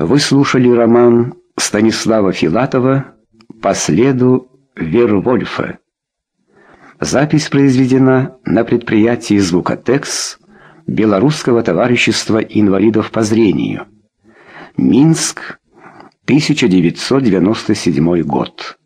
Вы слушали роман Станислава Филатова «По следу Вервольфа». Запись произведена на предприятии «Звукотекс» Белорусского товарищества инвалидов по зрению. Минск, 1997 год.